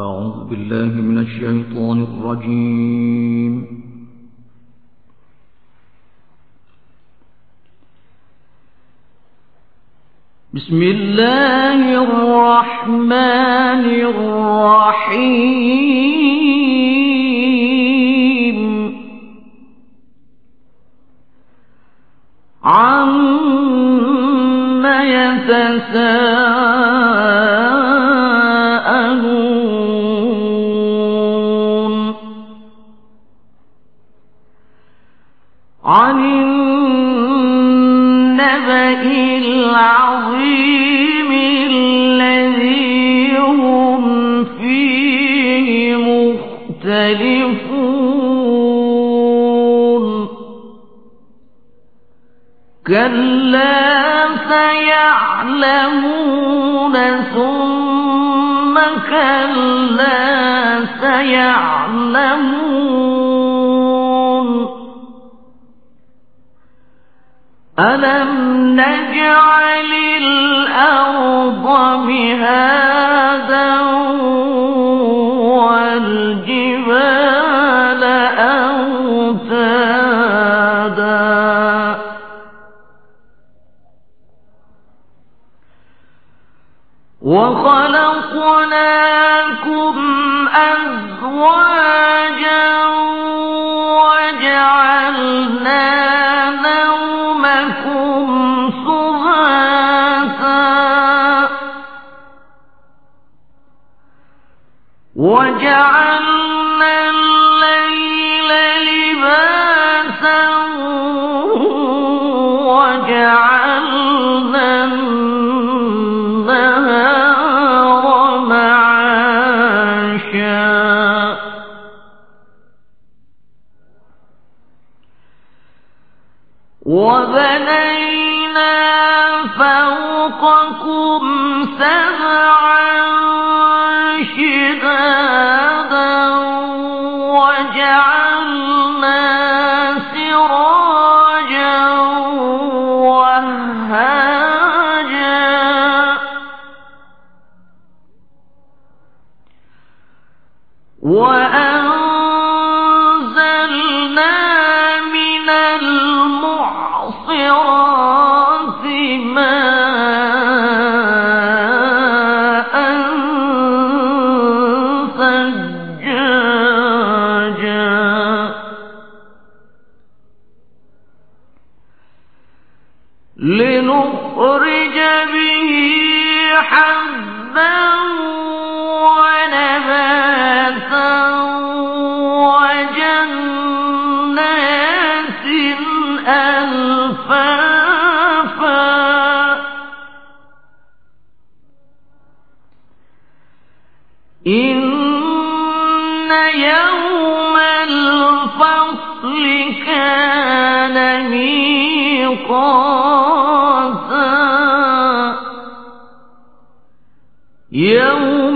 أعوذ بالله من الشيطان الرجيم. بسم الله الرحمن الرحيم. عم يتساءلون عن النبأ العظيم الذي هم فيه مختلفون. كلا سيعلمون ثم كلا سيعلمون ألم نجعل الأرض مهادا والجبال أوتادا وخلقناكم أزواجا وجعلنا المعصرات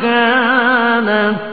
فكانت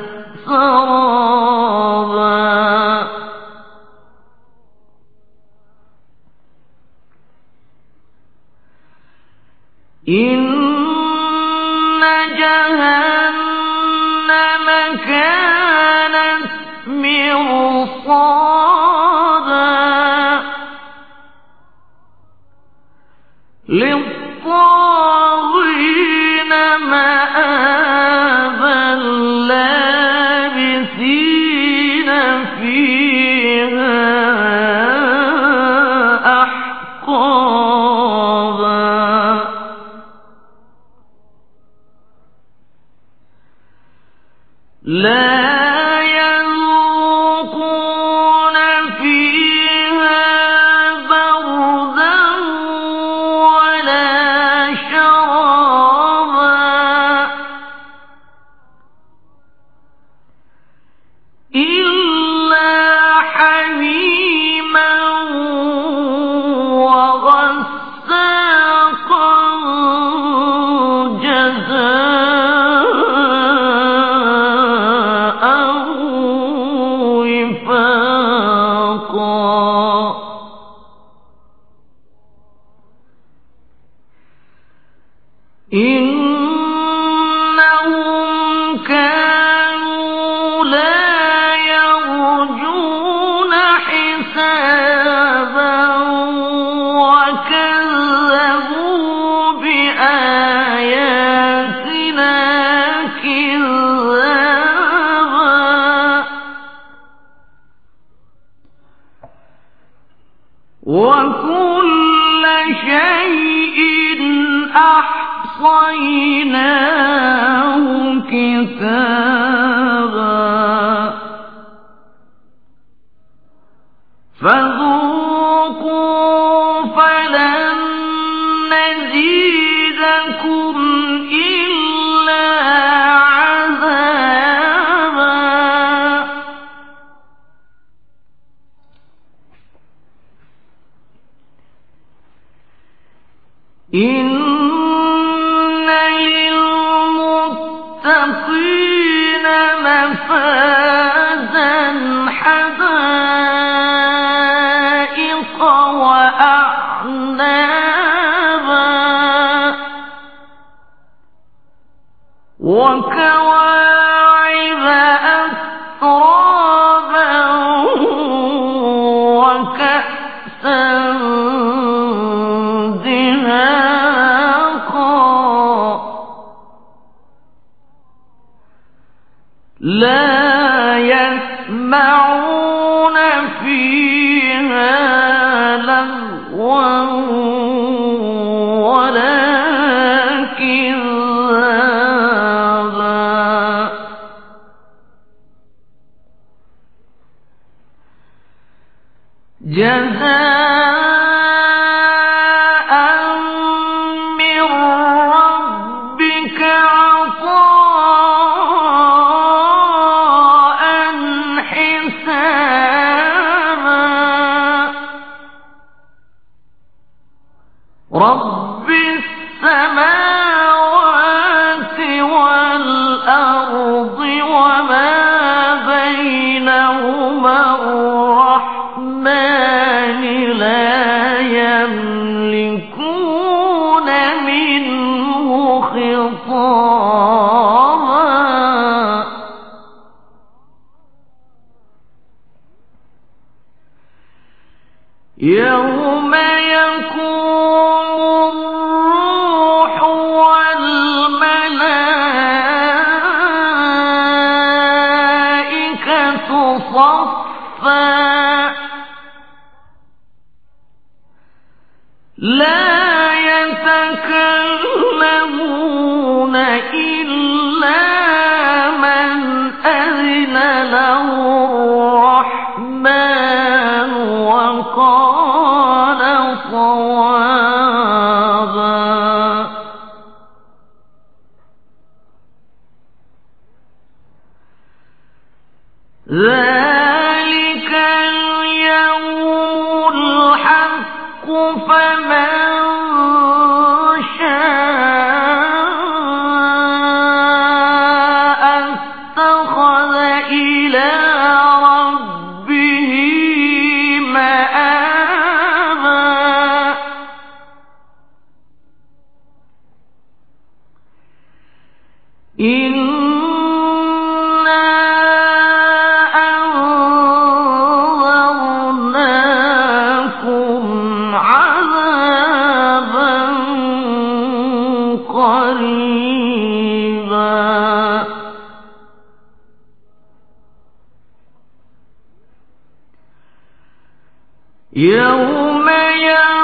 وكأسا وقال صوابا يوم ينظر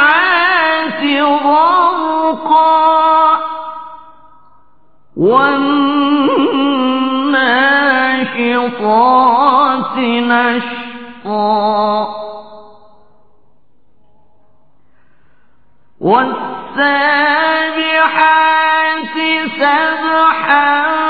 والنازعات غرقا والناشطات نشقا والسابحات سبحا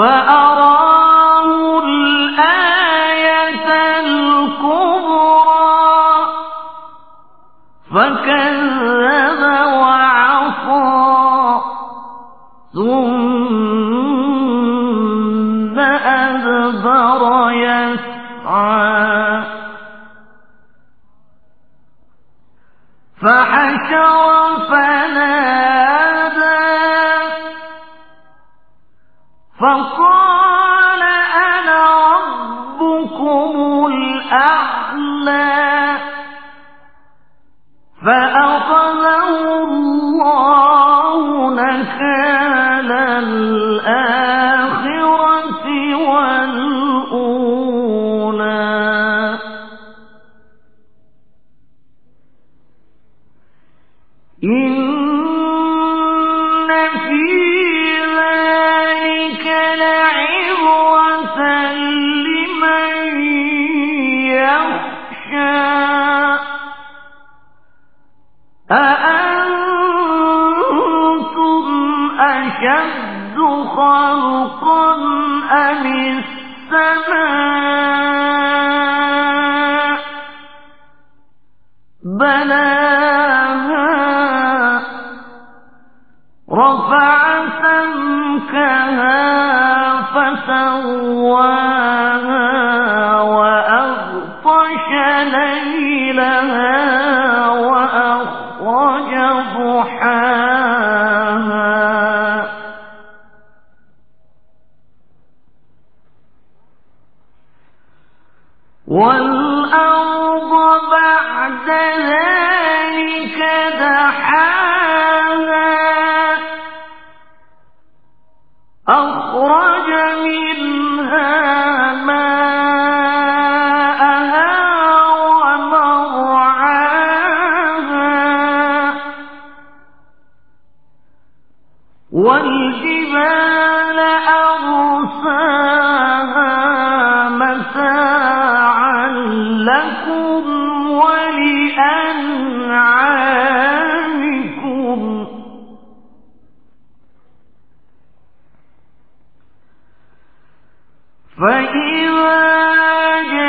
فأ فإذا جاءت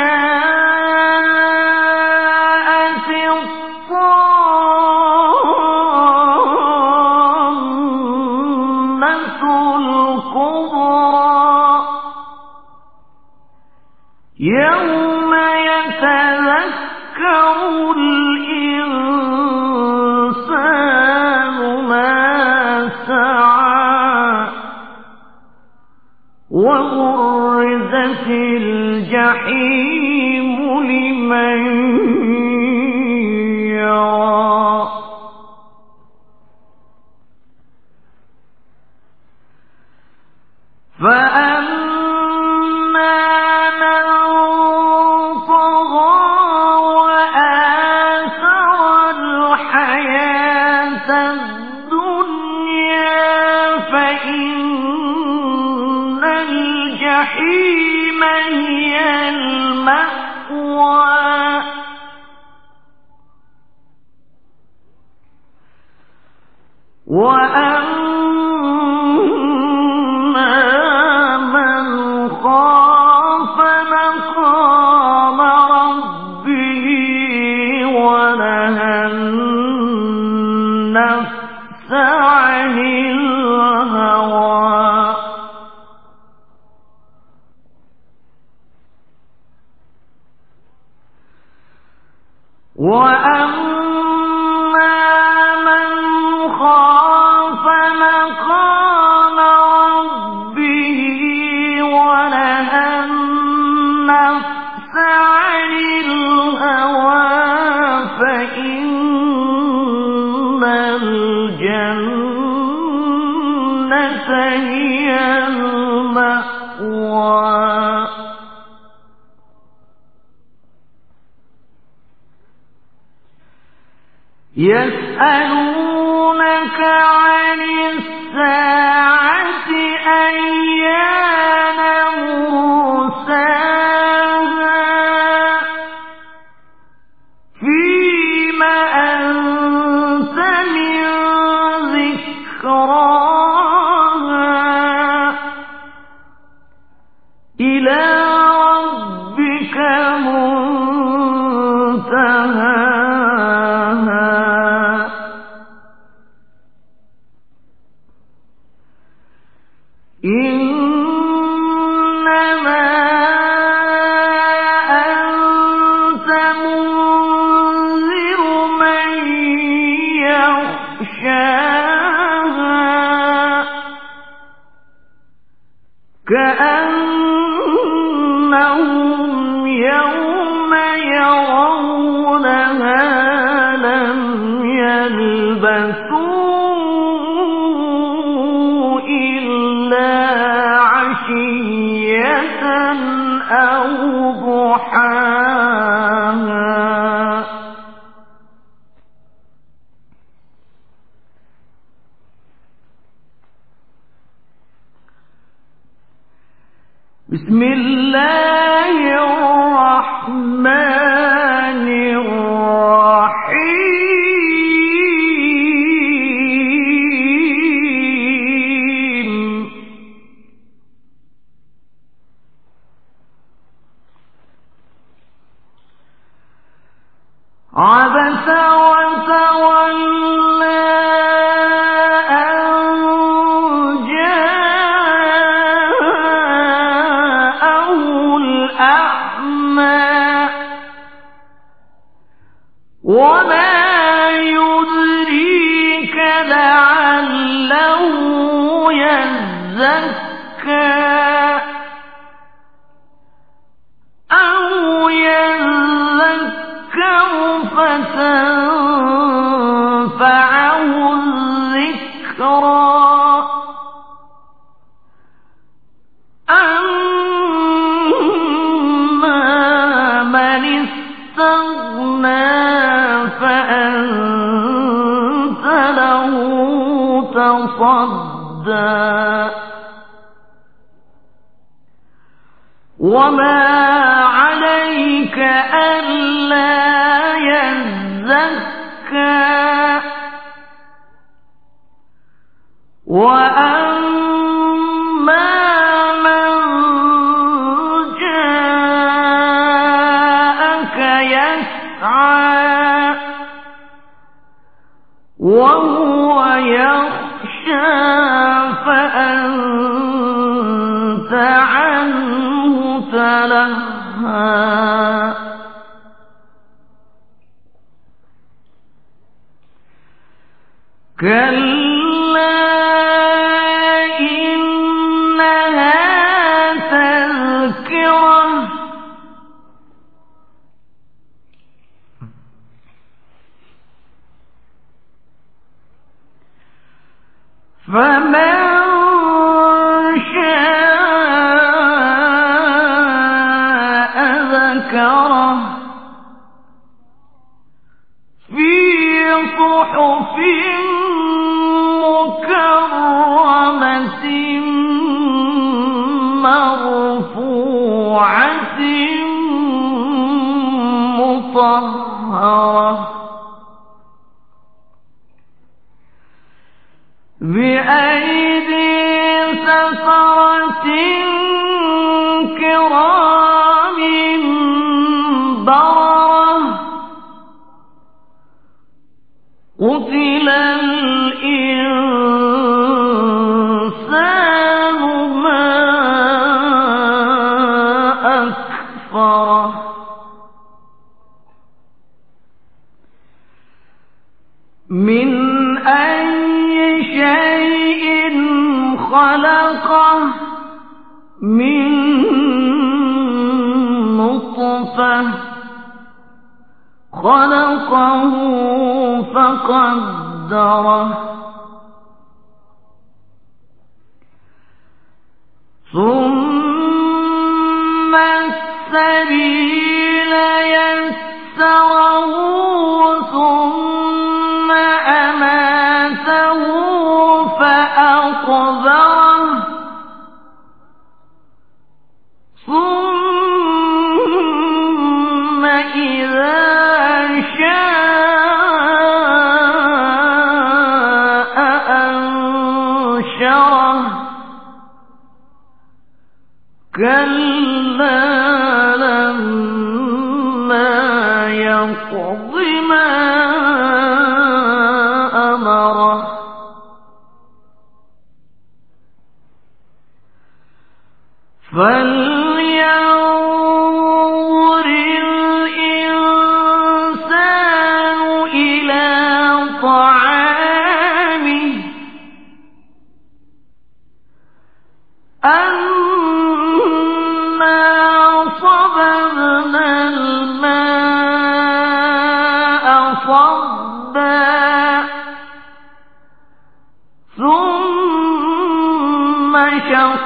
يسألونك عن الساعة أيان؟ بسم الله الرحمن رفع عَنْهُ تلهى كَلَّا بأيدي سفرة كرام بررة قتل خلقه من نطفة. خلقه فقدره. ثم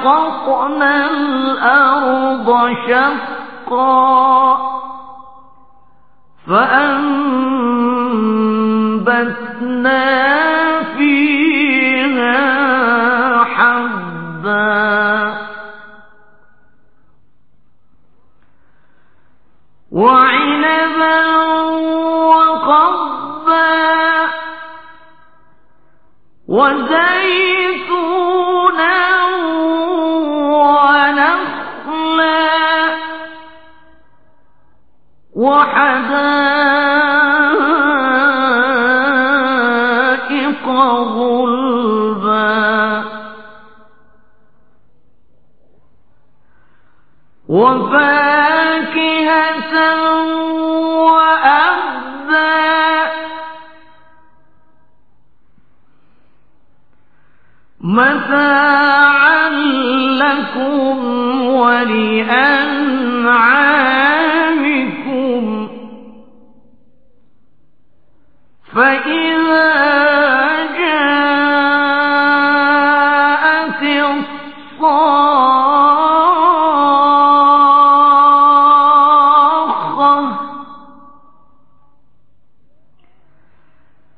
شققنا الأرض شقا فأنبتنا حدائق غلبا.